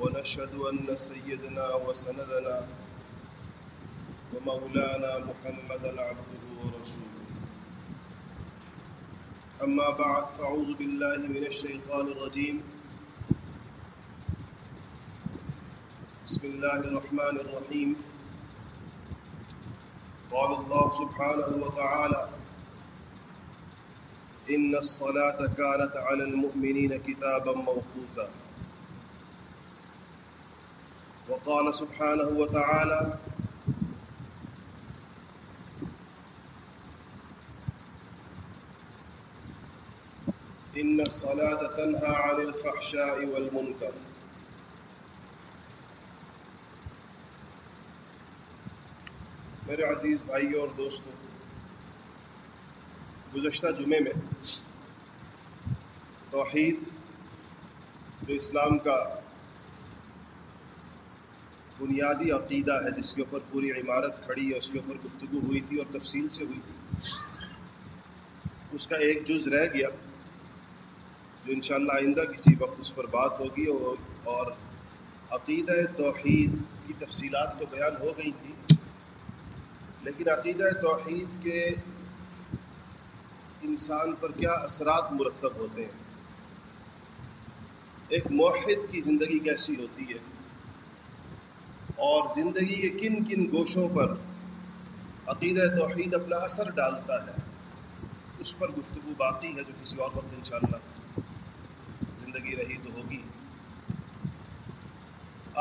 ونشهد أن سيدنا وسندنا ومولانا محمدا عبده ورسوله. أما بعد، فأعوذ بالله من الشيطان الرجيم. بسم الله الرحمن الرحيم. قال الله سبحانه وتعالى إن الصلاة كانت على المؤمنين كتابا موقوتا. وقال سبحانه وتعالى إن الصلاة تنهى عن الفحشاء والمنكر. میرے عزیز بھائیوں اور دوستوں گزشتہ جمعے میں توحید جو اسلام کا بنیادی عقیدہ ہے جس کے اوپر پوری عمارت کھڑی ہے، اس کے اوپر گفتگو ہوئی تھی اور تفصیل سے ہوئی تھی۔ اس کا ایک جز رہ گیا جو انشاءاللہ آئندہ کسی وقت اس پر بات ہوگی اور اور عقیدہ توحید کی تفصیلات تو بیان ہو گئی تھی، لیکن عقیدہ توحید کے انسان پر کیا اثرات مرتب ہوتے ہیں؟ ایک موحد کی زندگی کیسی ہوتی ہے؟ اور زندگی کے کن کن گوشوں پر عقیدہ توحید اپنا اثر ڈالتا ہے، اس پر گفتگو باقی ہے جو کسی اور وقت انشاءاللہ زندگی رہی تو ہوگی۔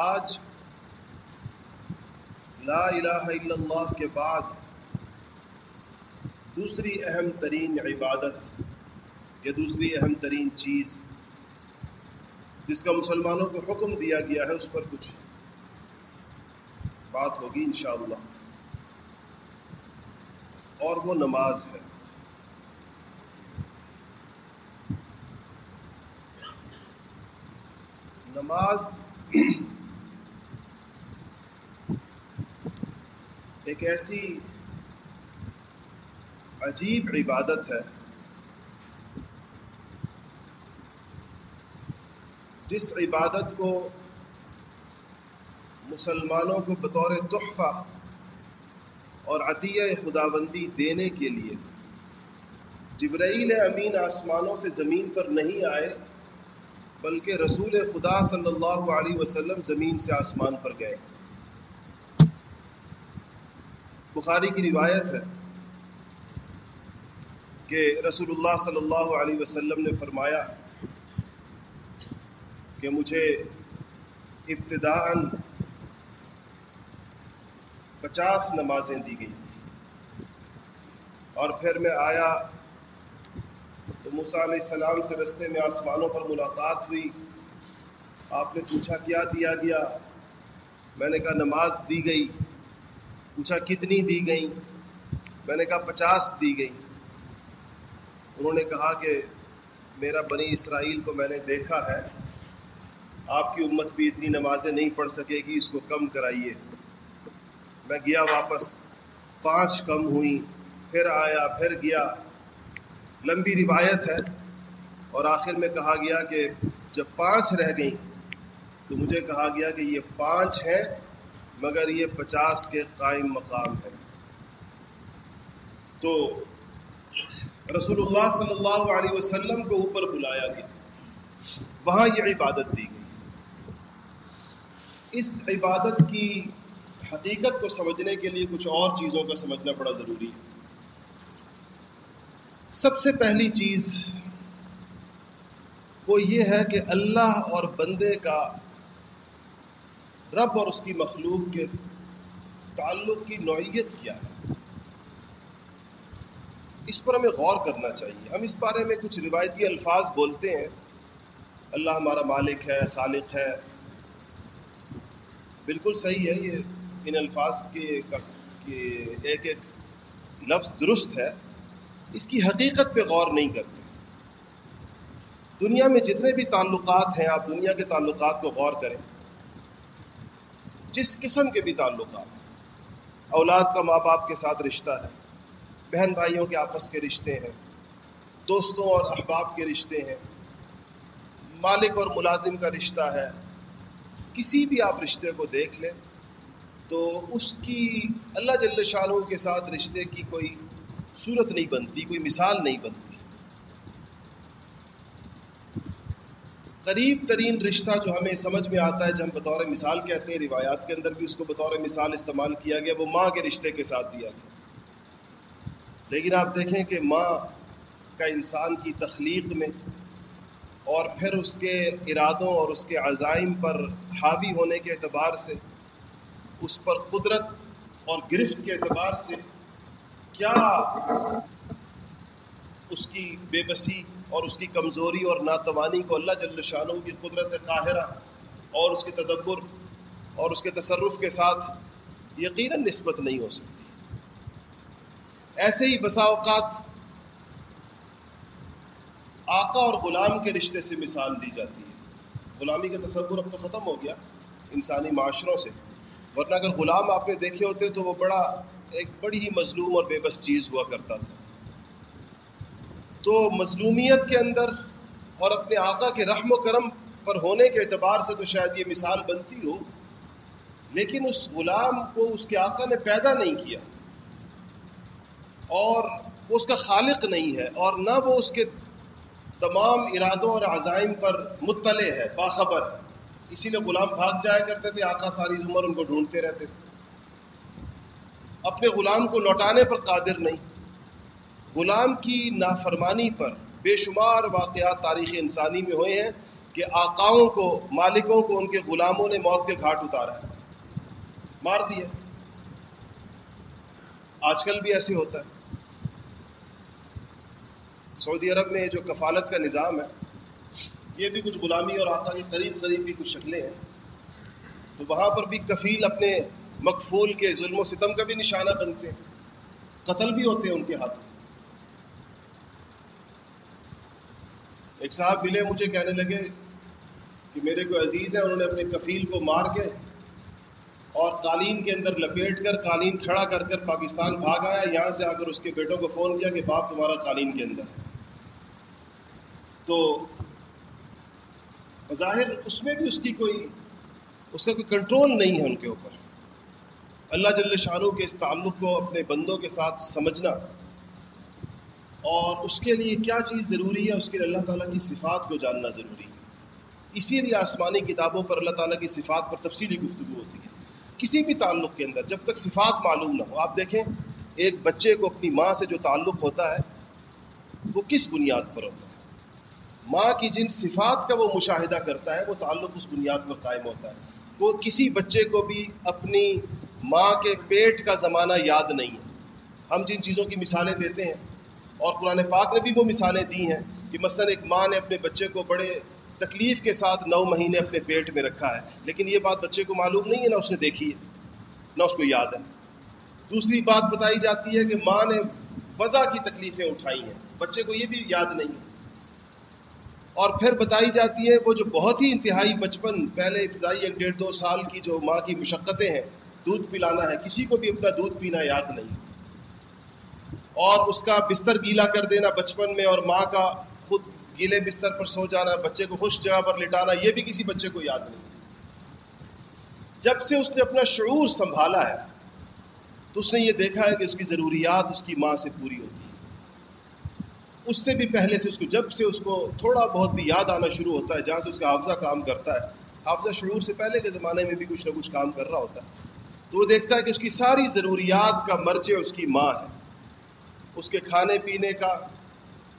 آج لا الہ الا اللہ کے بعد دوسری اہم ترین عبادت یا دوسری اہم ترین چیز جس کا مسلمانوں کو حکم دیا گیا ہے، اس پر کچھ بات ہوگی انشاءاللہ۔ اور وہ نماز ہے۔ نماز ایک ایسی عجیب عبادت ہے جس عبادت کو مسلمانوں کو بطور تحفہ اور عطیہ خداوندی دینے کے لیے۔ جبرائیل امین آسمانوں سے زمین پر نہیں آئے، بلکہ رسول خدا صلی اللہ علیہ وسلم زمین سے آسمان پر گئے۔ بخاری کی روایت ہے کہ رسول اللہ صلی اللہ علیہ وسلم نے فرمایا کہ مجھے ابتداً پچاس نمازیں دی گئی تھی اور پھر میں آیا تو موسیٰ علیہ السلام سے رستے میں آسمانوں پر ملاقات ہوئی۔ آپ نے پوچھا، کیا دیا گیا؟ میں نے کہا، نماز دی گئی۔ پوچھا، کتنی دی گئی میں نے کہا، پچاس دی گئی انہوں نے کہا کہ میرا بنی اسرائیل کو میں نے دیکھا ہے، آپ کی امت بھی اتنی نمازیں نہیں پڑھ سکے گی، اس کو کم کرائیے۔ میں گیا واپس، پانچ کم ہوئیں، پھر آیا، پھر گیا۔ لمبی روایت ہے اور آخر میں کہا گیا کہ جب پانچ رہ گئیں تو مجھے کہا گیا کہ یہ پانچ ہیں، مگر یہ پچاس کے قائم مقام ہے تو رسول اللہ صلی اللہ علیہ وسلم کو اوپر بلایا گیا۔ وہاں یہ عبادت دی گئی۔ اس عبادت کی حقیقت کو سمجھنے کے لیے کچھ اور چیزوں کا سمجھنا بڑا ضروری ہے۔ سب سے پہلی چیز وہ یہ ہے کہ اللہ اور بندے کا رب اور اس کی مخلوق کے تعلق کی نوعیت کیا ہے۔ اس پر ہمیں غور کرنا چاہیے۔ ہم اس بارے میں کچھ روایتی الفاظ بولتے ہیں۔ اللہ ہمارا مالک ہے، خالق ہے۔ بالکل صحیح ہے یہ۔ ان الفاظ کے ایک ایک لفظ درست ہے، اس کی حقیقت پہ غور نہیں کرتے۔ دنیا میں جتنے بھی تعلقات ہیں، آپ دنیا کے تعلقات کو غور کریں۔ جس قسم کے بھی تعلقات اولاد کا ماں باپ کے ساتھ رشتہ ہے، بہن بھائیوں کے آپس کے رشتے ہیں، دوستوں اور احباب کے رشتے ہیں، مالک اور ملازم کا رشتہ ہے، کسی بھی آپ رشتے کو دیکھ لیں۔ تو اس کی اللہ جل شاہ کے ساتھ رشتے کی کوئی صورت نہیں بنتی، کوئی مثال نہیں بنتی۔ قریب ترین رشتہ جو ہمیں سمجھ میں آتا ہے، جو ہم بطور مثال کہتے ہیں، روایات کے اندر بھی اس کو بطور مثال استعمال کیا گیا، وہ ماں کے رشتے کے ساتھ دیا گیا۔ لیکن آپ دیکھیں کہ ماں کا انسان کی تخلیق میں اور پھر اس کے ارادوں اور اس کے عزائم پر حاوی ہونے کے اعتبار سے اس پر قدرت اور گرفت کے اعتبار سے کیا اس کی بے بسی اور اس کی کمزوری اور ناتوانی کو اللہ جل شاہ کی قدرت قاہرہ اور اس کے تدبر اور اس کے تصرف کے ساتھ یقیناً نسبت نہیں ہو سکتی۔ ایسے ہی بسا اوقات آقا اور غلام کے رشتے سے مثال دی جاتی ہے۔ غلامی کا تصور اب تو ختم ہو گیا انسانی معاشروں سے۔ ورنہ اگر غلام آپ نے دیکھے ہوتے تو وہ بڑا ایک بڑی ہی مظلوم اور بے بس چیز ہوا کرتا تھا۔ تو مظلومیت کے اندر اور اپنے آقا کے رحم و کرم پر ہونے کے اعتبار سے تو شاید یہ مثال بنتی ہو، لیکن اس غلام کو اس کے آقا نے پیدا نہیں کیا۔ اور وہ اس کا خالق نہیں ہے، اور نہ وہ اس کے تمام ارادوں اور عزائم پر مطلع ہے، باخبر ہے۔ اسی لیے غلام بھاگ جایا کرتے تھے، آقا ساری عمر ان کو ڈھونڈتے رہتے تھے۔ اپنے غلام کو لوٹانے پر قادر نہیں۔ غلام کی نافرمانی پر بے شمار واقعات تاریخ انسانی میں ہوئے ہیں کہ آقاؤں کو، مالکوں کو ان کے غلاموں نے موت کے گھاٹ اتارا ہے۔ مار دیا۔ آج کل بھی ایسے ہوتا ہے۔ سعودی عرب میں جو کفالت کا نظام ہے یہ بھی کچھ غلامی اور آقا کے قریب قریب بھی کچھ شکلیں ہیں۔ تو وہاں پر بھی کفیل اپنے مقفول کے ظلم و ستم کا بھی نشانہ بنتے ہیں۔ قتل بھی ہوتے ہیں ان کے ہاتھوں ایک صاحب ملے، مجھے کہنے لگے کہ میرے کو عزیز ہے انہوں نے اپنے کفیل کو مار کے اور قالین کے اندر لپیٹ کر، قالین کھڑا کر کر پاکستان بھاگ آیا۔ یہاں سے آ کر اس کے بیٹوں کو فون کیا کہ باپ تمہارا قالین کے اندر ہے۔ تو بظاہر اس میں بھی اس کی کوئی اس کا کوئی کنٹرول نہیں ہے ان کے اوپر۔ اللہ جل شاہ کے اس تعلق کو اپنے بندوں کے ساتھ سمجھنا اور اس کے لیے کیا چیز ضروری ہے، اس کے لیے اللہ تعالیٰ کی صفات کو جاننا ضروری ہے۔ اسی لیے آسمانی کتابوں پر اللہ تعالیٰ کی صفات پر تفصیلی گفتگو ہوتی ہے۔ کسی بھی تعلق کے اندر جب تک صفات معلوم نہ ہو، آپ دیکھیں ایک بچے کو اپنی ماں سے جو تعلق ہوتا ہے، وہ کس بنیاد پر ہوتا ہے؟ ماں کی جن صفات کا وہ مشاہدہ کرتا ہے، وہ تعلق اس بنیاد پر قائم ہوتا ہے۔ وہ کسی بچے کو بھی اپنی ماں کے پیٹ کا زمانہ یاد نہیں ہے۔ ہم جن چیزوں کی مثالیں دیتے ہیں، اور قرآن پاک نے بھی وہ مثالیں دی ہیں کہ مثلا ایک ماں نے اپنے بچے کو بڑے تکلیف کے ساتھ نو مہینے اپنے پیٹ میں رکھا ہے، لیکن یہ بات بچے کو معلوم نہیں ہے، نہ اس نے دیکھی ہے، نہ اس کو یاد ہے۔ دوسری بات بتائی جاتی ہے کہ ماں نے وضع کی تکلیفیں اٹھائی ہیں، بچے کو یہ بھی یاد نہیں ہے۔ اور پھر بتائی جاتی ہے وہ جو بہت ہی انتہائی بچپن، پہلے ابتدائی ایک ڈیڑھ دو سال کی جو ماں کی مشقتیں ہیں، دودھ پلانا ہے، کسی کو بھی اپنا دودھ پینا یاد نہیں۔ اور اس کا بستر گیلا کر دینا بچپن میں اور ماں کا خود گیلے بستر پر سو جانا، بچے کو خوش جگہ پر لٹانا، یہ بھی کسی بچے کو یاد نہیں۔ جب سے اس نے اپنا شعور سنبھالا ہے، تو اس نے یہ دیکھا ہے کہ اس کی ضروریات اس کی ماں سے پوری ہوتی ہیں۔ اس سے بھی پہلے سے اس کو جب سے اس کو تھوڑا بہت بھی یاد آنا شروع ہوتا ہے، جہاں سے اس کا حافظہ کام کرتا ہے، حافظہ شعور سے پہلے کے زمانے میں بھی کچھ نہ کچھ کام کر رہا ہوتا ہے۔ تو وہ دیکھتا ہے کہ اس کی ساری ضروریات کا مرجع اس کی ماں ہے۔ اس کے کھانے پینے کا،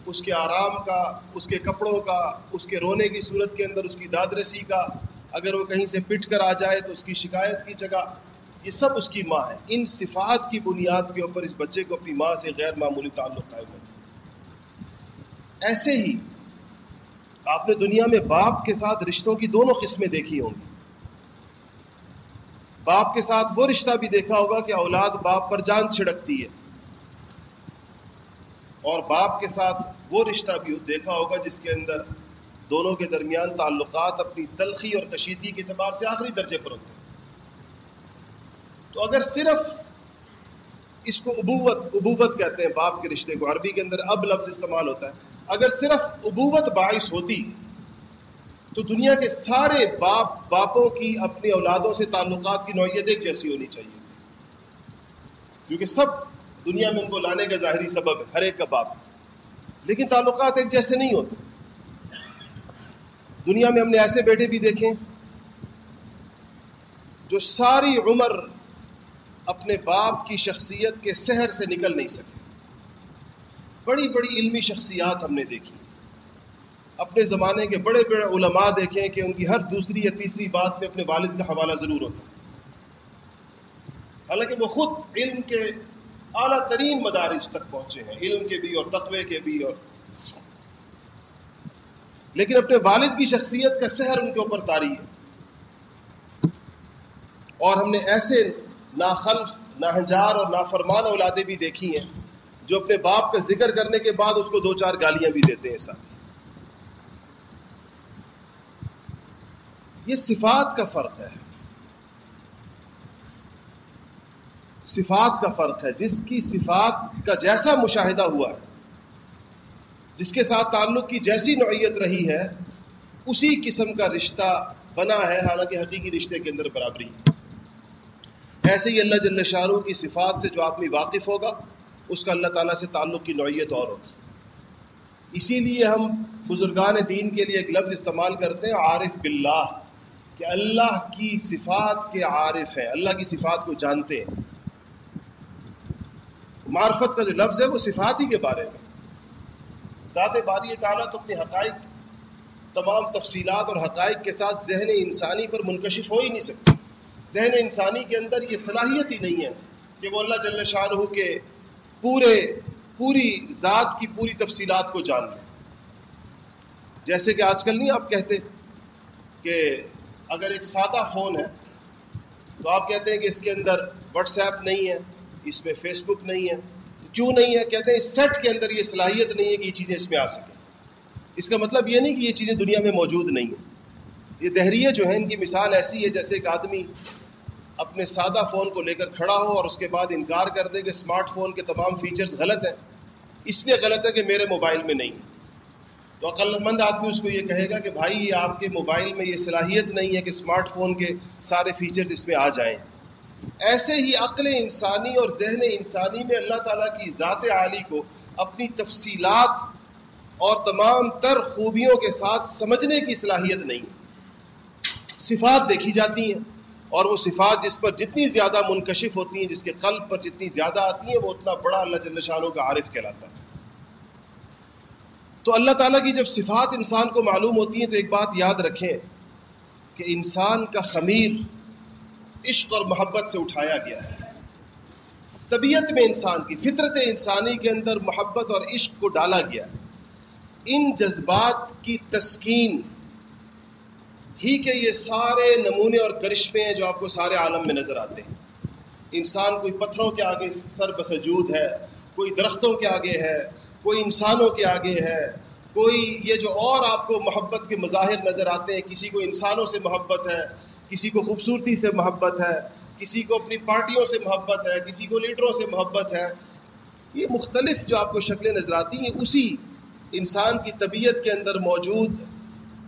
اس کے آرام کا، اس کے کپڑوں کا، اس کے رونے کی صورت کے اندر، اس کی داد رسی کا۔ اگر وہ کہیں سے پٹ کر آ جائے تو اس کی شکایت کی جگہ۔ یہ سب اس کی ماں ہے۔ ان صفات کی بنیاد کے اوپر اس بچے کو اپنی ماں سے غیر معمولی تعلق قائم ہے۔ ایسے ہی آپ نے دنیا میں باپ کے ساتھ رشتوں کی دونوں قسمیں دیکھی ہوں گی۔ باپ کے ساتھ وہ رشتہ بھی دیکھا ہوگا کہ اولاد باپ پر جان چھڑکتی ہے۔ اور باپ کے ساتھ وہ رشتہ بھی دیکھا ہوگا جس کے اندر دونوں کے درمیان تعلقات اپنی تلخی اور کشیدگی کے اعتبار سے آخری درجے پر ہوتے ہیں۔ تو اگر صرف اس کو ابوت ابوت کہتے ہیں باپ کے رشتے کو، عربی کے اندر اب لفظ استعمال ہوتا ہے۔ اگر صرف ابوت باعث ہوتی، تو دنیا کے سارے باپ باپوں کی اپنی اولادوں سے تعلقات کی نوعیت ایک جیسی ہونی چاہیے؟ کیونکہ سب دنیا میں ان کو لانے کا ظاہری سبب ہے، ہر ایک کا باپ۔ لیکن تعلقات ایک جیسے نہیں ہوتے۔ دنیا میں ہم نے ایسے بیٹے بھی دیکھے، جو ساری عمر اپنے باپ کی شخصیت کے سحر سے نکل نہیں سکے۔ بڑی بڑی علمی شخصیات ہم نے دیکھی۔ اپنے زمانے کے بڑے بڑے علماء دیکھیں کہ ان کی ہر دوسری یا تیسری بات میں اپنے والد کا حوالہ ضرور ہوتا۔ حالانکہ وہ خود علم کے اعلیٰ ترین مدارج تک پہنچے ہیں، علم کے بھی اور تقوی کے بھی اور۔ لیکن اپنے والد کی شخصیت کا سحر ان کے اوپر تاری ہے۔ اور ہم نے ایسے ناخلف ناہجار اور نافرمان اولادیں بھی دیکھی ہیں، جو اپنے باپ کا ذکر کرنے کے بعد اس کو دو چار گالیاں بھی دیتے ہیں ساتھ۔ یہ صفات کا فرق ہے۔ صفات کا فرق ہے، جس کی صفات کا جیسا مشاہدہ ہوا ہے، جس کے ساتھ تعلق کی جیسی نوعیت رہی ہے، اسی قسم کا رشتہ بنا ہے، حالانکہ حقیقی رشتے کے اندر برابری۔ ایسے ہی اللہ جل شاہ کی صفات سے جو آدمی واقف ہوگا، اس کا اللہ تعالیٰ سے تعلق کی نوعیت اور ہوگی۔ اسی لیے ہم بزرگان دین کے لیے ایک لفظ استعمال کرتے ہیں، عارف باللہ، کہ اللہ کی صفات کے عارف ہیں، اللہ کی صفات کو جانتے ہیں۔ معرفت کا جو لفظ ہے، وہ صفات ہی کے بارے میں۔ ذات باری تعالیٰ تو اپنے حقائق، تمام تفصیلات اور حقائق کے ساتھ ذہن انسانی پر منکشف ہو ہی نہیں سکتی۔ ذہن انسانی کے اندر یہ صلاحیت ہی نہیں ہے کہ وہ اللہ جل شاہ کے پورے، پوری ذات کی پوری تفصیلات کو جان لیں جیسے کہ آج کل نہیں آپ کہتے کہ اگر ایک سادہ فون ہے تو آپ کہتے ہیں کہ اس کے اندر واٹس ایپ نہیں ہے، اس میں فیس بک نہیں ہے۔ کیوں نہیں ہے؟ کہتے ہیں اس سیٹ کے اندر یہ صلاحیت نہیں ہے کہ یہ چیزیں اس میں آ سکیں۔ اس کا مطلب یہ نہیں کہ یہ چیزیں دنیا میں موجود نہیں ہیں۔ یہ دہریے جو ہیں، ان کی مثال ایسی ہے جیسے ایک آدمی اپنے سادہ فون کو لے کر کھڑا ہو اور اس کے بعد انکار کر دے کہ اسمارٹ فون کے تمام فیچرز غلط ہیں۔ اس لیے غلط ہے کہ میرے موبائل میں نہیں۔ تو عقل مند آدمی اس کو یہ کہے گا کہ بھائی یہ آپ کے موبائل میں یہ صلاحیت نہیں ہے کہ اسمارٹ فون کے سارے فیچرز اس میں آ جائیں۔ ایسے ہی عقل انسانی اور ذہن انسانی میں اللہ تعالیٰ کی ذات عالی کو اپنی تفصیلات اور تمام تر خوبیوں کے ساتھ سمجھنے کی صلاحیت نہیں۔ صفات دیکھی جاتی ہیں۔ اور وہ صفات جس پر جتنی زیادہ منکشف ہوتی ہیں، جس کے قلب پر جتنی زیادہ آتی ہیں، وہ اتنا بڑا اللہ جل شاہوں کا عارف کہلاتا ہے۔ تو اللہ تعالیٰ کی جب صفات انسان کو معلوم ہوتی ہیں، تو ایک بات یاد رکھیں کہ انسان کا خمیر عشق اور محبت سے اٹھایا گیا ہے۔ طبیعت میں انسان کی، فطرت انسانی کے اندر محبت اور عشق کو ڈالا گیا۔ ان جذبات کی تسکین ہی کے یہ سارے نمونے اور کرشمے ہیں جو آپ کو سارے عالم میں نظر آتے ہیں۔ انسان کوئی پتھروں کے آگے سر بسجود ہے، کوئی درختوں کے آگے ہے، کوئی انسانوں کے آگے ہے، کوئی یہ جو اور آپ کو محبت کے مظاہر نظر آتے ہیں، کسی کو انسانوں سے محبت ہے، کسی کو خوبصورتی سے محبت ہے، کسی کو اپنی پارٹیوں سے محبت ہے، کسی کو لیڈروں سے محبت ہے۔ یہ مختلف جو آپ کو شکلیں نظر آتی ہیں، اسی انسان کی طبیعت کے اندر موجود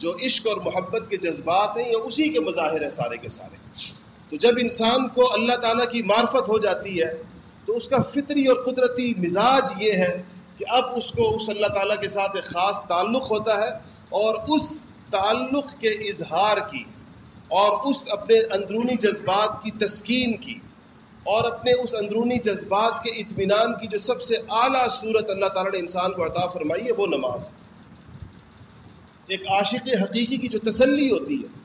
جو عشق اور محبت کے جذبات ہیں، یہ اسی کے مظاہر ہیں سارے کے سارے۔ تو جب انسان کو اللہ تعالیٰ کی معرفت ہو جاتی ہے، تو اس کا فطری اور قدرتی مزاج یہ ہے کہ اب اس کو اس اللہ تعالیٰ کے ساتھ ایک خاص تعلق ہوتا ہے اور اس تعلق کے اظہار کی اور اس اپنے اندرونی جذبات کی تسکین کی اور اپنے اس اندرونی جذبات کے اطمینان کی جو سب سے اعلیٰ صورت اللہ تعالیٰ نے انسان کو عطا فرمائی ہے، وہ نماز ایک عاشق حقیقی کی جو تسلی ہوتی ہے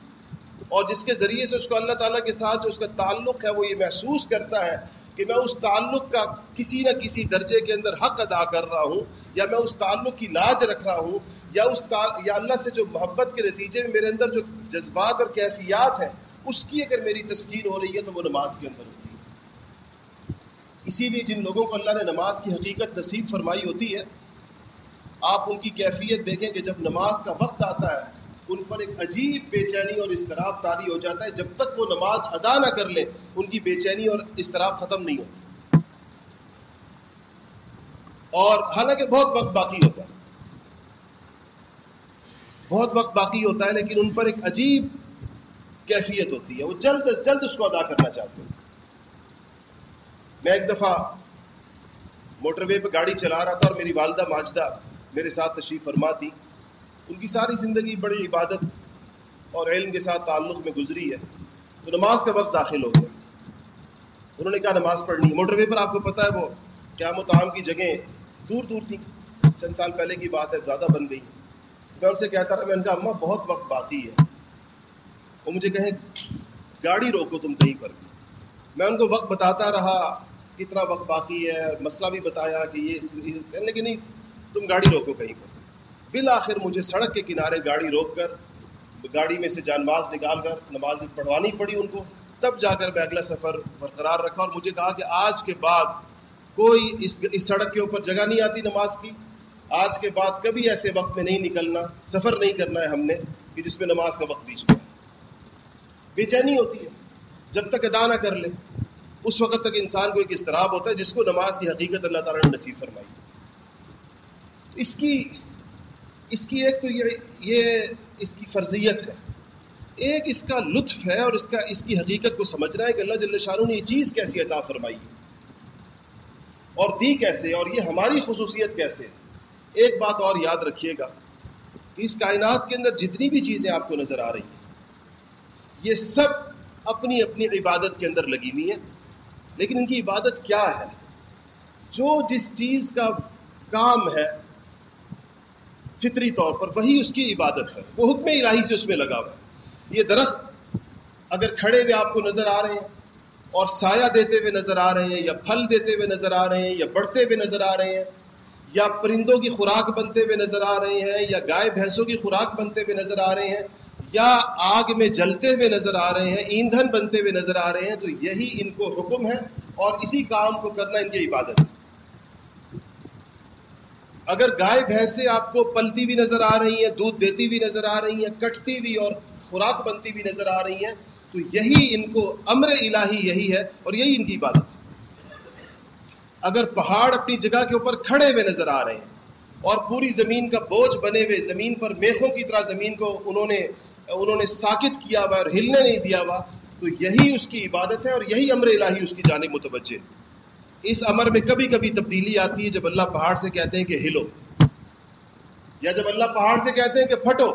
اور جس کے ذریعے سے اس کو اللہ تعالیٰ کے ساتھ جو اس کا تعلق ہے وہ یہ محسوس کرتا ہے کہ میں اس تعلق کا کسی نہ کسی درجے کے اندر حق ادا کر رہا ہوں، یا میں اس تعلق کی لاج رکھ رہا ہوں، یا اس یا اللہ سے جو محبت کے نتیجے میں میرے اندر جو جذبات اور کیفیات ہیں، اس کی اگر میری تسکین ہو رہی ہے تو وہ نماز کے اندر ہوتی ہے۔ اسی لیے جن لوگوں کو اللہ نے نماز کی حقیقت نصیب فرمائی ہوتی ہے آپ ان کی کیفیت دیکھیں کہ جب نماز کا وقت آتا ہے، ان پر ایک عجیب بے چینی اور اضطراب تاری ہو جاتا ہے۔ جب تک وہ نماز ادا نہ کر لیں ان کی بے چینی اور اضطراب ختم نہیں ہوتی۔ اور حالانکہ بہت وقت باقی ہوتا ہے۔ بہت وقت باقی ہوتا ہے، لیکن ان پر ایک عجیب کیفیت ہوتی ہے۔ وہ جلد از جلد اس کو ادا کرنا چاہتے ہیں۔ میں ایک دفعہ موٹر وے پہ گاڑی چلا رہا تھا اور میری والدہ ماجدہ میرے ساتھ تشریف فرما تھی۔ ان کی ساری زندگی بڑی عبادت اور علم کے ساتھ تعلق میں گزری ہے۔ تو نماز کا وقت داخل ہو گیا۔ انہوں نے کہا، نماز پڑھنی۔ موٹر وے پر آپ کو پتہ ہے، وہ قیام و تعام کی جگہیں دور دور تھیں چند سال پہلے کی بات ہے، زیادہ بن گئی۔ میں ان سے کہتا رہا، میں ان کا اماں، بہت وقت باقی ہے۔ وہ مجھے کہیں گاڑی روکو تم کہیں پر۔ میں ان کو وقت بتاتا رہا، کتنا وقت باقی ہے، مسئلہ بھی بتایا کہ یہ کہنے کہ نہیں تم گاڑی روکو کہیں پر۔ بالآخر مجھے سڑک کے کنارے گاڑی روک کر، گاڑی میں سے جانباز نکال کر نماز پڑھوانی پڑی ان کو۔ تب جا کر میں اگلا سفر برقرار رکھا اور مجھے کہا کہ آج کے بعد کوئی اس اس سڑک کے اوپر جگہ نہیں آتی نماز کی۔ آج کے بعد کبھی ایسے وقت میں نہیں نکلنا، سفر نہیں کرنا ہے ہم نے، کہ جس میں نماز کا وقت بیچ میں بے چینی ہوتی ہے۔ جب تک ادا نہ کر لے، اس وقت تک انسان کو ایک اضطراب ہوتا ہے جس کو نماز کی حقیقت اللہ تعالیٰ نے نصیب فرمائی۔ اس کی اس کی ایک تو یہ یہ اس کی فرضیت ہے۔ ایک اس کا لطف ہے اور اس کا، اس کی حقیقت کو سمجھنا ہے کہ اللہ جل شاہ نے یہ چیز کیسی عطا فرمائی۔ ہے اور دی کیسے، اور یہ ہماری خصوصیت کیسے۔ ایک بات اور یاد رکھیے گا۔ کہ اس کائنات کے اندر جتنی بھی چیزیں آپ کو نظر آ رہی ہیں، یہ سب اپنی اپنی عبادت کے اندر لگی ہوئی ہیں۔ لیکن ان کی عبادت کیا ہے؟ جو جس چیز کا کام ہے فطری طور پر وہی اس کی عبادت ہے۔ وہ حکم الہی سے اس میں لگا ہوا ہے۔ یہ درخت اگر کھڑے ہوئے آپ کو نظر آ رہے ہیں اور سایہ دیتے ہوئے نظر آ رہے ہیں یا پھل دیتے ہوئے نظر آ رہے ہیں یا بڑھتے ہوئے نظر آ رہے ہیں یا پرندوں کی خوراک بنتے ہوئے نظر آ رہے ہیں یا گائے بھینسوں کی خوراک بنتے ہوئے نظر آ رہے ہیں یا آگ میں جلتے ہوئے نظر آ رہے ہیں، ایندھن بنتے ہوئے نظر آ رہے ہیں، تو یہی ان کو حکم ہے اور اسی کام کو کرنا ان کی عبادت ہے۔ اگر گائے بھینسیں آپ کو پلتی بھی نظر آ رہی ہیں، دودھ دیتی بھی نظر آ رہی ہیں، کٹتی بھی اور خوراک بنتی بھی نظر آ رہی ہیں، تو یہی ان کو امر الہی یہی ہے اور یہی ان کی بات اگر پہاڑ اپنی جگہ کے اوپر کھڑے ہوئے نظر آ رہے ہیں اور پوری زمین کا بوجھ بنے ہوئے، زمین پر میخوں کی طرح زمین کو انہوں نے انہوں نے ساکت کیا ہوا اور ہلنے نہیں دیا ہوا، تو یہی اس کی عبادت ہے اور یہی امر الہی اس کی جانب متوجہ ہے۔ اس امر میں کبھی کبھی تبدیلی آتی ہے جب اللہ پہاڑ سے کہتے ہیں کہ ہلو، یا جب اللہ پہاڑ سے کہتے ہیں کہ پھٹو،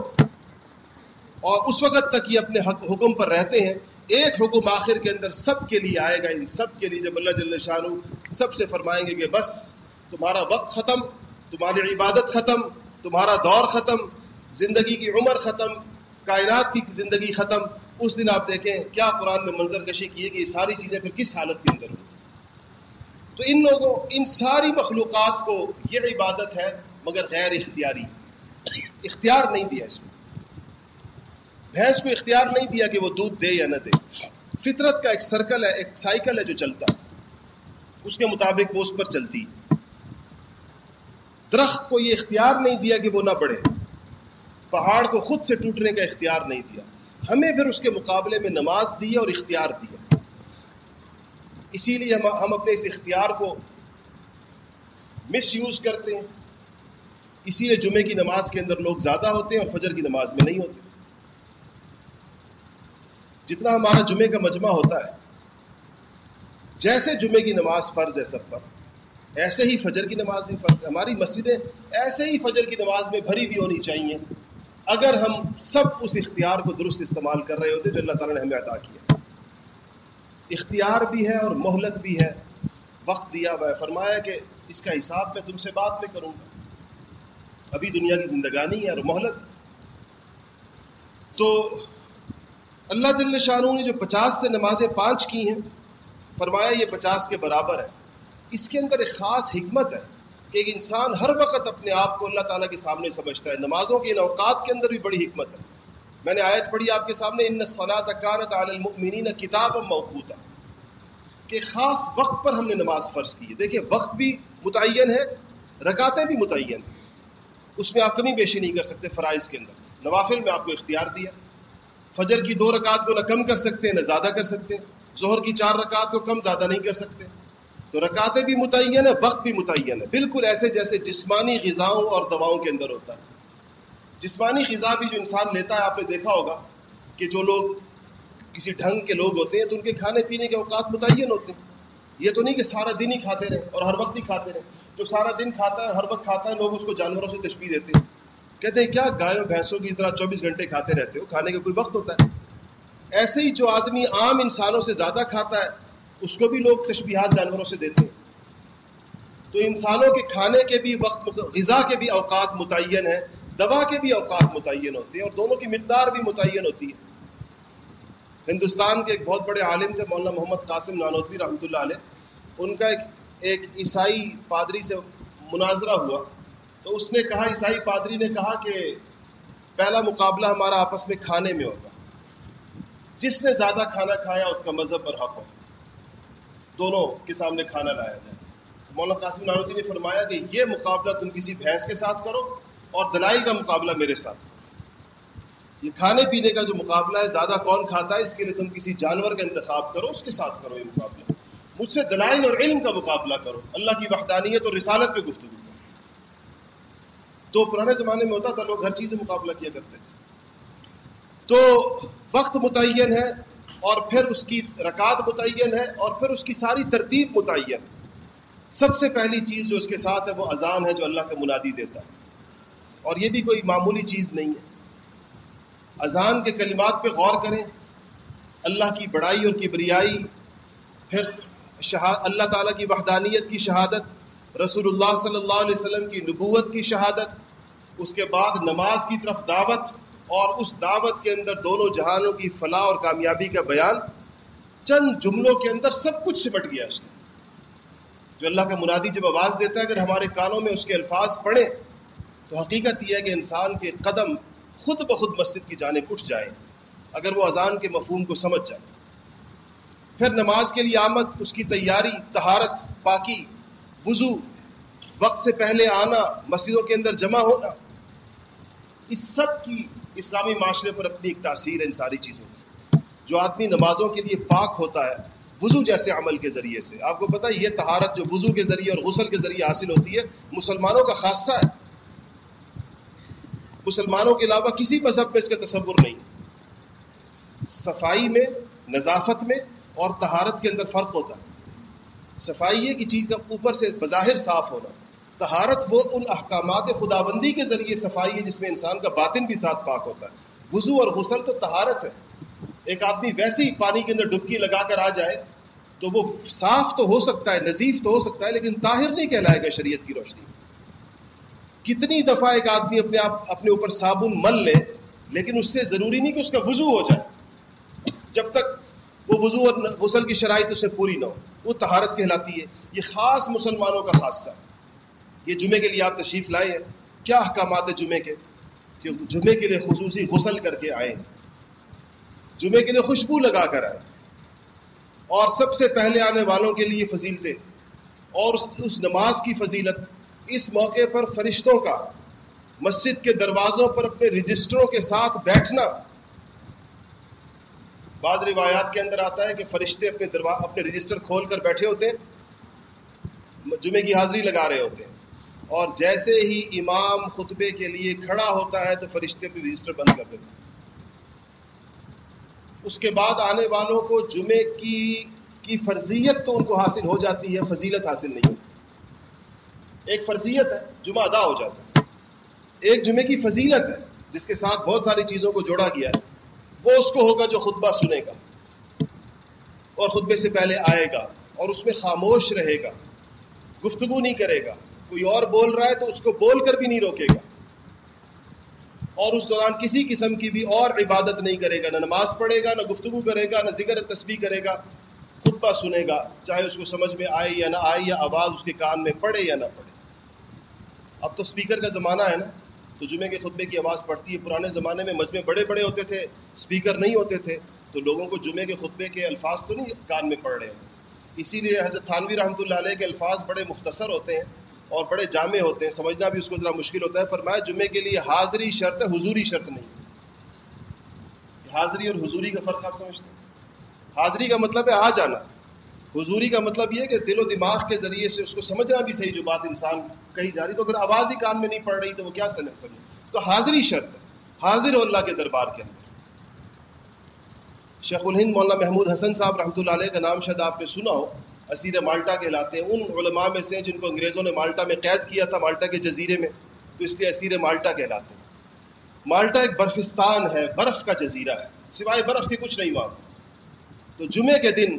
اور اس وقت تک یہ اپنے حق حکم پر رہتے ہیں۔ ایک حکم آخر کے اندر سب کے لیے آئے گا، ان سب کے لیے جب اللہ جل شاہ سب سے فرمائیں گے کہ بس، تمہارا وقت ختم، تمہاری عبادت ختم، تمہارا دور ختم، زندگی کی عمر ختم، کائنات کی زندگی ختم۔ اس دن آپ دیکھیں کیا قرآن میں منظر کشی کی ہے کہ یہ ساری چیزیں پھر کس حالت کے اندر ہوں؟ تو ان لوگوں، ان ساری مخلوقات کو یہ عبادت ہے مگر غیر اختیاری۔ اختیار نہیں دیا اس میں۔ بھینس کو اختیار نہیں دیا کہ وہ دودھ دے یا نہ دے۔ فطرت کا ایک سرکل ہے، ایک سائیکل ہے جو چلتا۔ اس کے مطابق وہ اس پر چلتی۔ درخت کو یہ اختیار نہیں دیا کہ وہ نہ بڑھے۔ پہاڑ کو خود سے ٹوٹنے کا اختیار نہیں دیا۔ ہمیں پھر اس کے مقابلے میں نماز دی اور اختیار دیا۔ اسی لیے ہم ہم اپنے اس اختیار کو مس یوز کرتے ہیں۔ اسی لیے جمعے کی نماز کے اندر لوگ زیادہ ہوتے ہیں اور فجر کی نماز میں نہیں ہوتے۔ جتنا ہمارا جمعے کا مجمع ہوتا ہے، جیسے جمعے کی نماز فرض ہے سب پر، ایسے ہی فجر کی نماز بھی فرض ہے۔ ہماری مسجدیں ایسے ہی فجر کی نماز میں بھری بھی ہونی چاہیے۔ اگر ہم سب اس اختیار کو درست استعمال کر رہے ہوتے، جو اللہ تعالیٰ نے ہمیں عطا کیا۔ اختیار بھی ہے اور مہلت بھی ہے۔ وقت دیا ہوا ہے۔ فرمایا کہ اس کا حساب میں تم سے بات میں کروں گا۔ ابھی دنیا کی زندگانی ہے اور مہلت۔ تو اللہ جل شاہ نے جو پچاس سے نمازیں پانچ کی ہیں، فرمایا یہ پچاس کے برابر ہے۔ اس کے اندر ایک خاص حکمت ہے کہ ایک انسان ہر وقت اپنے آپ کو اللہ تعالیٰ کے سامنے سمجھتا ہے۔ نمازوں کے ان اوقات کے اندر بھی بڑی حکمت ہے۔ میں نے آیت پڑھی آپ کے سامنے ان صلاۃ کانت علی المؤمنین کتاب موقوتا کہ خاص وقت پر ہم نے نماز فرض کی ہے۔ دیکھیں، وقت بھی متعین ہے رکاتیں بھی متعین ہیں۔ اس میں آپ کمی بیشی نہیں کر سکتے فرائض کے اندر۔ نوافل میں آپ کو اختیار دیا۔ فجر کی دو رکعت کو نہ کم کر سکتے، نہ زیادہ کر سکتے۔ ظہر کی چار رکعت کو کم، زیادہ نہیں کر سکتے۔ تو رکعتیں بھی متعین ہے وقت بھی متعین ہے بالکل ایسے جیسے جسمانی غذاؤں اور دواؤں کے اندر ہوتا ہے۔ جسمانی غذا بھی جو انسان لیتا ہے، آپ نے دیکھا ہوگا کہ جو لوگ کسی ڈھنگ کے لوگ ہوتے ہیں تو ان کے کھانے پینے کے اوقات متعین ہوتے ہیں۔ یہ تو نہیں کہ سارا دن ہی کھاتے رہے اور ہر وقت ہی کھاتے رہے جو سارا دن کھاتا ہے، ہر وقت کھاتا ہے، لوگ اس کو جانوروں سے تشبیح دیتے ہیں۔ کہتے ہیں، کیا گایوں بھینسوں کی طرح چوبیس گھنٹے کھاتے رہتے ہو؟ کھانے کا کوئی وقت ہوتا ہے۔ ایسے ہی جو آدمی عام انسانوں سے زیادہ کھاتا ہے، اس کو بھی لوگ تشبیہات جانوروں سے دیتے ہیں۔ تو انسانوں کے کھانے کے بھی وقت، غذا کے بھی اوقات متعین ہیں۔ دوا کے بھی اوقات متعین ہوتے ہیں اور دونوں کی مقدار بھی متعین ہوتی ہے۔ ہندوستان کے ایک بہت بڑے عالم تھے، مولانا محمد قاسم نانوتوی رحمۃ اللہ علیہ۔ ان کا ایک ایک عیسائی پادری سے مناظرہ ہوا۔ تو اس نے کہا، عیسائی پادری نے کہا کہ پہلا مقابلہ ہمارا آپس میں کھانے میں ہوگا۔ جس نے زیادہ کھانا کھایا، اس کا مذہب پر حق ہو دونوں کے سامنے کھانا لایا جائے۔ مولانا قاسم نانوتی نے فرمایا کہ یہ مقابلہ تم کسی بھینس کے ساتھ کرو اور دلائی کا مقابلہ میرے ساتھ۔ یہ کھانے پینے کا جو مقابلہ ہے، زیادہ کون کھاتا ہے؟ اس کے لیے تم کسی جانور کا انتخاب کرو، اس کے ساتھ کرو یہ مقابلہ۔ مجھ سے دلائل اور علم کا مقابلہ کرو۔ اللہ کی وحدانیت اور رسالت پہ گفتگو کرو۔ تو پرانے زمانے میں ہوتا تھا، لوگ ہر چیز سے مقابلہ کیا کرتے تھے۔ تو وقت متعین ہے اور پھر اس کی رکعت متعین ہے اور پھر اس کی ساری ترتیب متعین۔ ہے سب سے پہلی چیز جو اس کے ساتھ ہے، وہ اذان ہے جو اللہ کا منادی دیتا ہے۔ اور یہ بھی کوئی معمولی چیز نہیں ہے۔ اذان کے کلمات پہ غور کریں۔ اللہ کی بڑائی اور کبریائی، پھر اللہ تعالیٰ کی وحدانیت کی شہادت رسول اللہ صلی اللہ علیہ وسلم کی نبوت کی شہادت، اس کے بعد نماز کی طرف دعوت، اور اس دعوت کے اندر دونوں جہانوں کی فلاح اور کامیابی کا بیان۔ چند جملوں کے اندر سب کچھ سمٹ گیا۔ اس میں جو اللہ کا منادی جب آواز دیتا ہے، اگر ہمارے کانوں میں اس کے الفاظ پڑھیں تو حقیقت یہ ہے کہ انسان کے قدم خود بخود مسجد کی جانب اٹھ جائے اگر وہ اذان کے مفہوم کو سمجھ جائے۔ پھر نماز کے لیے آمد، اس کی تیاری تہارت پاکی، وضو، وقت سے پہلے آنا، مسجدوں کے اندر جمع ہونا، اس سب کی اسلامی معاشرے پر اپنی ایک تاثیر ہے ان ساری چیزوں کی۔ جو آدمی نمازوں کے لیے پاک ہوتا ہے، وضو جیسے عمل کے ذریعے سے۔ آپ کو پتا یہ تہارت جو وضو کے ذریعے اور غسل کے ذریعے حاصل ہوتی ہے، مسلمانوں کا خاصہ ہے۔ مسلمانوں کے علاوہ کسی مذہب میں اس کا تصور نہیں۔ صفائی میں، نظافت میں اور تہارت کے اندر فرق ہوتا ہے۔ صفائی یہ کہ چیز کا اوپر سے بظاہر صاف ہونا۔ تہارت وہ ان احکامات خدا بندی کے ذریعے صفائی ہے جس میں انسان کا باطن بھی ساتھ پاک ہوتا ہے۔ وضو اور غسل تو تہارت ہے۔ ایک آدمی ویسے ہی پانی کے اندر ڈبکی لگا کر آ جائے تو وہ صاف تو ہو سکتا ہے، نظیف تو ہو سکتا ہے، لیکن طاہر نہیں کہلائے گا شریعت کی روشنی۔ کتنی دفعہ ایک آدمی اپنے آپ اپنے اوپر صابن مل لے، لیکن اس سے ضروری نہیں کہ اس کا وضو ہو جائے۔ جب تک وہ وضو اور غسل کی شرائط اسے پوری نہ ہو۔ وہ تہارت کہلاتی ہے۔ یہ خاص مسلمانوں کا خاصہ ہے۔ یہ جمعے کے لیے آپ تشریف لائے ہیں۔ کیا احکامات ہیں جمعے کے؟ کہ جمعے کے لیے خصوصی غسل کر کے آئیں۔ جمعے کے لیے خوشبو لگا کر آئے اور سب سے پہلے آنے والوں کے لیے فضیلتیں۔ اور اس نماز کی فضیلت۔ اس موقع پر فرشتوں کا، مسجد کے دروازوں پر اپنے رجسٹروں کے ساتھ بیٹھنا۔ بعض روایات کے اندر آتا ہے کہ فرشتے اپنے دروا، اپنے رجسٹر کھول کر بیٹھے ہوتے ہیں جمعے کی حاضری لگا رہے ہوتے۔ ہیں اور جیسے ہی امام خطبے کے لیے کھڑا ہوتا ہے تو فرشتے اپنے رجسٹر بند کر دیتے۔ ہیں اس کے بعد آنے والوں کو جمعے کی کی فرضیت تو ان کو حاصل ہو جاتی ہے، فضیلت حاصل نہیں ہوتی۔ ایک فرضیت ہے، جمعہ ادا ہو جاتا ہے۔ ایک جمعے کی فضیلت ہے، جس کے ساتھ بہت ساری چیزوں کو جوڑا گیا ہے۔ وہ اس کو ہوگا جو خطبہ سنے گا۔ اور خطبے سے پہلے آئے گا اور اس میں خاموش رہے گا۔ گفتگو نہیں کرے گا۔ کوئی اور بول رہا ہے تو اس کو بول کر بھی نہیں روکے گا۔ اور اس دوران کسی قسم کی بھی اور عبادت نہیں کرے گا۔ نہ نماز پڑھے گا، نہ گفتگو کرے گا، نہ ذکر تسبیح کرے گا۔ خطبہ سنے گا، چاہے اس کو سمجھ میں آئے یا نہ آئے، یا آواز اس کے کان میں پڑے یا نہ پڑے۔ اب تو اسپیکر کا زمانہ ہے نا، تو جمعے کے خطبے کی آواز پڑتی ہے۔ پرانے زمانے میں مجمع بڑے بڑے ہوتے تھے اسپیکر نہیں ہوتے تھے، تو لوگوں کو جمعے کے خطبے کے الفاظ تو نہیں کان میں پڑ رہے ہوتے اسی لیے حضرت تھانوی رحمۃ اللہ علیہ کے الفاظ بڑے مختصر ہوتے ہیں اور بڑے جامع ہوتے ہیں۔ سمجھنا بھی اس کو ذرا مشکل ہوتا ہے۔ فرمایا، جمعے کے لیے حاضری شرط ہے، حضوری شرط نہیں۔ حاضری اور حضوری کا فرق آپ سمجھتے ہیں۔ حاضری کا مطلب ہے آ جانا۔ حضوری کا مطلب یہ کہ دل و دماغ کے ذریعے سے اس کو سمجھنا بھی صحیح جو بات انسان کہی جا رہی تو اگر آواز ہی کان میں نہیں پڑ رہی تو وہ کیا سمجھ سمجھ تو حاضری شرط ہے، حاضر ہو اللہ کے دربار کے اندر۔ شیخ الہند مولانا محمود حسن صاحب رحمۃ اللہ علیہ کا نام شاید آپ نے سنا ہو، اسیر مالٹا کہلاتے ہیں۔ ان علماء میں سے جن کو انگریزوں نے مالٹا میں قید کیا تھا، مالٹا کے جزیرے میں، تو اس لیے اسیر مالٹا کہلاتے ہیں۔ مالٹا ایک برفستان ہے، برف کا جزیرہ ہے، سوائے برف کے کچھ نہیں وہاں۔ تو جمعے کے دن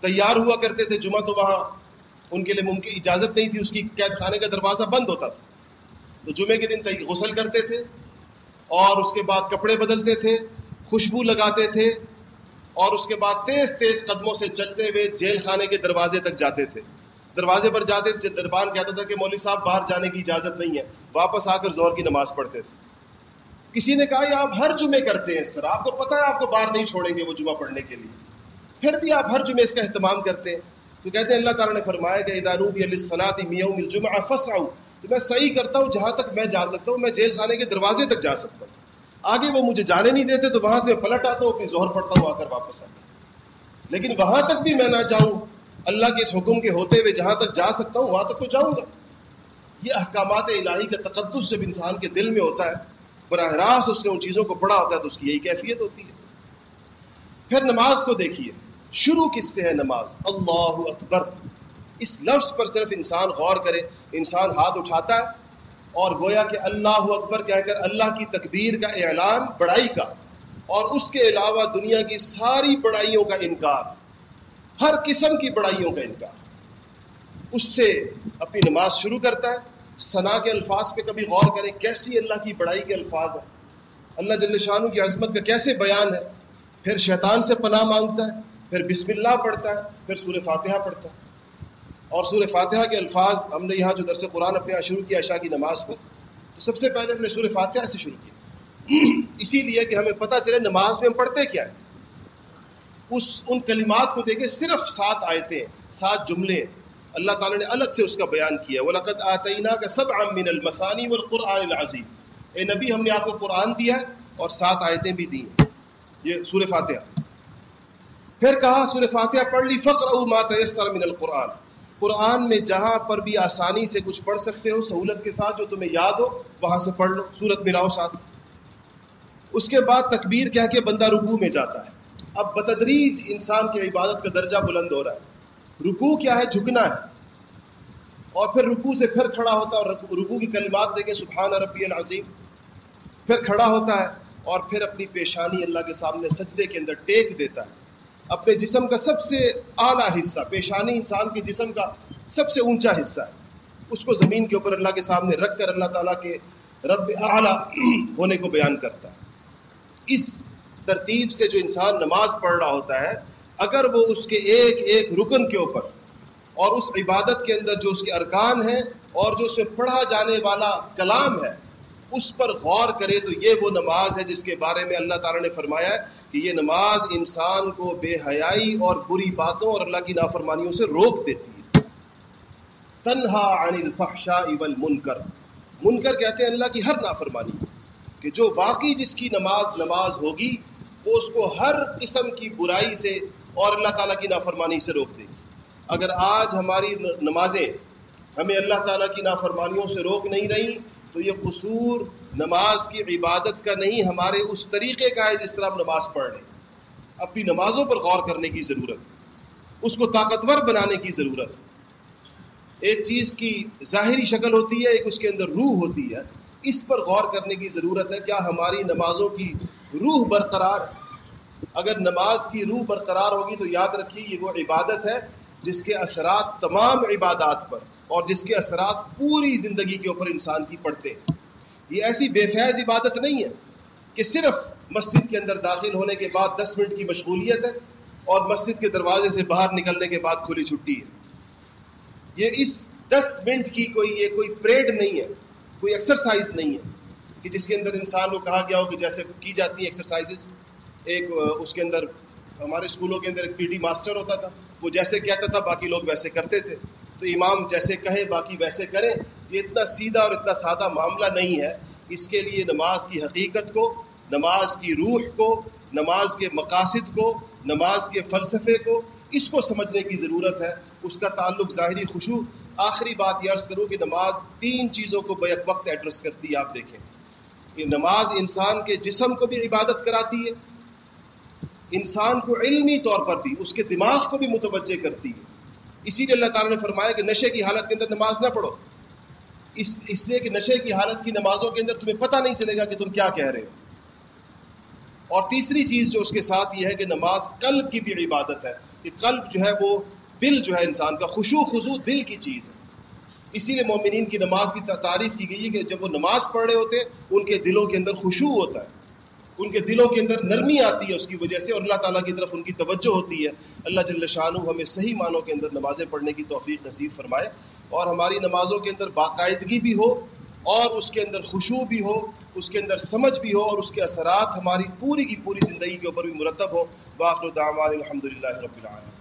تیار ہوا کرتے تھے، جمعہ تو وہاں ان کے لیے ممکن اجازت نہیں تھی، اس کی قید خانے کا دروازہ بند ہوتا تھا۔ تو جمعے کے دن غسل کرتے تھے اور اس کے بعد کپڑے بدلتے تھے، خوشبو لگاتے تھے اور اس کے بعد تیز تیز قدموں سے چلتے ہوئے جیل خانے کے دروازے تک جاتے تھے۔ دروازے پر جاتے دربان کہتا تھا کہ مولوی صاحب، باہر جانے کی اجازت نہیں ہے۔ واپس آ کر زور کی نماز پڑھتے تھے۔ کسی نے کہا، یہ آپ ہر جمعے کرتے ہیں اس طرح، آپ کو پتا ہے، آپ کو باہر نہیں چھوڑیں گے وہ جمعہ پڑھنے کے لیے۔ پھر بھی آپ ہر جمعے اس کا اہتمام کرتے ہیں۔ تو کہتے ہیں اللہ تعالیٰ نے فرمایا کہ ادانودی علی صنعتی میاں جمعہ فس آؤں تو میں صحیح کرتا ہوں جہاں تک میں جا سکتا ہوں، میں جیل خانے کے دروازے تک جا سکتا ہوں۔ آگے وہ مجھے جانے نہیں دیتے تو وہاں سے میں پلٹ آتا ہوں، اپنی زہر پڑتا ہوں، آ کر واپس آتا لیکن وہاں تک بھی میں نہ جاؤں، اللہ کے اس حکم کے ہوتے ہوئے جہاں تک جا سکتا ہوں، وہاں تک تو جاؤں گا۔ یہ احکامات الہی کا تقدس جب انسان کے دل میں ہوتا ہے، براہ راست اس نے ان چیزوں کو پڑھا ہوتا ہے تو اس کی یہی کیفیت ہوتی ہے۔ پھر نماز کو دیکھیے۔ شروع کس سے ہے نماز؟ اللہ اکبر۔ اس لفظ پر صرف انسان غور کرے، انسان ہاتھ اٹھاتا ہے اور گویا کہ اللہ اکبر کہہ کر اللہ کی تکبیر کا اعلان بڑائی کا اور اس کے علاوہ دنیا کی ساری بڑائیوں کا انکار، ہر قسم کی بڑائیوں کا انکار۔ اس سے اپنی نماز شروع کرتا ہے، ثنا کے الفاظ پہ کبھی غور کریں کیسی اللہ کی بڑائی کے الفاظ ہیں؟ اللہ جل شاہ کی عظمت کا کیسے بیان ہے؟ پھر شیطان سے پناہ مانگتا ہے، پھر بسم اللہ پڑھتا ہے، پھر سورہ فاتحہ پڑھتا ہے۔ اور سورہ فاتحہ کے الفاظ ہم نے یہاں جو درس قرآن اپنے یہاں شروع کیا عشاء کی نماز پر، تو سب سے پہلے ہم نے سورہ فاتحہ سے شروع کیا۔ اسی لیے کہ ہمیں پتہ چلے نماز میں ہم پڑھتے کیا ہیں۔ اس، ان کلمات کو دیکھیں، صرف سات آیتیں، سات جملے۔ اللہ تعالیٰ نے الگ سے اس کا بیان کیا۔ ولاقت آتینہ کا سب امین المسانی والقرآن العظیم اے نبی، ہم نے آپ کو قرآن دیا ہے اور سات آیتیں بھی دی ہیں یہ سور فاتحہ۔ پھر کہا سور فاتحہ، پڑھ لی فخر او ما تیسر من القرآن۔ قرآن میں جہاں پر بھی آسانی سے کچھ پڑھ سکتے ہو، سہولت کے ساتھ جو تمہیں یاد ہو، وہاں سے پڑھ لو۔ سورت ملاؤ ساتھ۔ اس کے بعد تکبیر کہہ کے بندہ رکوع میں جاتا ہے۔ اب بتدریج انسان کی عبادت کا درجہ بلند ہو رہا ہے۔ رکو کیا ہے؟ جھکنا ہے۔ اور پھر رکو سے پھر کھڑا ہوتا ہے اور رکو کی کلمات دیکھیں، سبحان ربی العظیم۔ پھر کھڑا ہوتا ہے۔ اور پھر اپنی پیشانی اللہ کے سامنے سجدے کے اندر ٹیک دیتا ہے۔ اپنے جسم کا سب سے اعلیٰ حصہ، پیشانی انسان کے جسم کا سب سے اونچا حصہ ہے۔ اس کو زمین کے اوپر اللہ کے سامنے رکھ کر اللہ تعالیٰ کے رب اعلیٰ ہونے کو بیان کرتا ہے۔ اس ترتیب سے جو انسان نماز پڑھ رہا ہوتا ہے، اگر وہ اس کے ایک ایک رکن کے اوپر اور اس عبادت کے اندر جو اس کے ارکان ہیں اور جو اس میں پڑھا جانے والا کلام ہے اس پر غور کرے تو یہ وہ نماز ہے جس کے بارے میں اللہ تعالیٰ نے فرمایا ہے کہ یہ نماز انسان کو بے حیائی اور بری باتوں اور اللہ کی نافرمانیوں سے روک دیتی ہے۔ تنہا عن الفحشاء والمنکر۔ منکر کہتے ہیں اللہ کی ہر نافرمانی کہ جو واقعی جس کی نماز نماز ہوگی، وہ اس کو ہر قسم کی برائی سے اور اللہ تعالیٰ کی نافرمانی سے روک دے گی۔ اگر آج ہماری نمازیں ہمیں اللہ تعالیٰ کی نافرمانیوں سے روک نہیں رہی تو یہ قصور نماز کی عبادت کا نہیں، ہمارے اس طریقے کا ہے جس طرح ہم نماز پڑھ رہے ہیں۔ اپنی نمازوں پر غور کرنے کی ضرورت، اس کو طاقتور بنانے کی ضرورت۔ ایک چیز کی ظاہری شکل ہوتی ہے، ایک اس کے اندر روح ہوتی ہے۔ اس پر غور کرنے کی ضرورت ہے، کیا ہماری نمازوں کی روح برقرار ہے؟ اگر نماز کی روح برقرار ہوگی تو یاد رکھیے، یہ وہ عبادت ہے جس کے اثرات تمام عبادات پر اور جس کے اثرات پوری زندگی کے اوپر انسان کی پڑتے ہیں۔ یہ ایسی بے فیض عبادت نہیں ہے کہ صرف مسجد کے اندر داخل ہونے کے بعد دس منٹ کی مشغولیت ہے اور مسجد کے دروازے سے باہر نکلنے کے بعد کھلی چھٹی ہے۔ یہ اس دس منٹ کی کوئی، یہ کوئی پریڈ نہیں ہے، کوئی ایکسرسائز نہیں ہے کہ جس کے اندر انسان کو کہا گیا ہو کہ جیسے کی جاتی ہیں ایکسرسائزز ایک، اس کے اندر ہمارے اسکولوں کے اندر ایک پی ٹی ماسٹر ہوتا تھا، وہ جیسے کہتا تھا، باقی لوگ ویسے کرتے تھے۔ تو امام جیسے کہے، باقی ویسے کریں یہ اتنا سیدھا اور اتنا سادہ معاملہ نہیں ہے۔ اس کے لیے نماز کی حقیقت کو، نماز کی روح کو، نماز کے مقاصد کو، نماز کے فلسفے کو، اس کو سمجھنے کی ضرورت ہے۔ اس کا تعلق ظاہری خوشو آخری بات یہ عرض کروں کہ نماز تین چیزوں کو بیک وقت ایڈریس کرتی ہے، آپ دیکھیں۔ کہ نماز انسان کے جسم کو بھی عبادت کراتی ہے انسان کو علمی طور پر بھی، اس کے دماغ کو بھی متوجہ کرتی ہے۔ اسی لیے اللہ تعالیٰ نے فرمایا کہ نشے کی حالت کے اندر نماز نہ پڑھو۔ اس اس لیے کہ نشے کی حالت کی نمازوں کے اندر تمہیں پتہ نہیں چلے گا کہ تم کیا کہہ رہے ہو۔ اور تیسری چیز جو اس کے ساتھ یہ ہے کہ نماز قلب کی بھی عبادت ہے، کہ قلب جو ہے وہ دل جو ہے انسان کا خوشو خزو دل کی چیز ہے۔ اسی لیے مومنین کی نماز کی تعریف کی گئی ہے کہ جب وہ نماز پڑھ رہے ہوتے ہیں ان کے دلوں کے اندر خوشو ہوتا ہے۔ ان کے دلوں کے اندر نرمی آتی ہے اس کی وجہ سے اور اللہ تعالیٰ کی طرف ان کی توجہ ہوتی ہے۔ اللہ جل شاہ ہمیں صحیح معنوں کے اندر نمازیں پڑھنے کی توفیق نصیب فرمائے اور ہماری نمازوں کے اندر باقاعدگی بھی ہو اور اس کے اندر خوشبو بھی ہو، اس کے اندر سمجھ بھی ہو اور اس کے اثرات ہماری پوری کی پوری زندگی کے اوپر بھی مرتب ہو۔ باخر دعوان الحمد للہ رب العالمین۔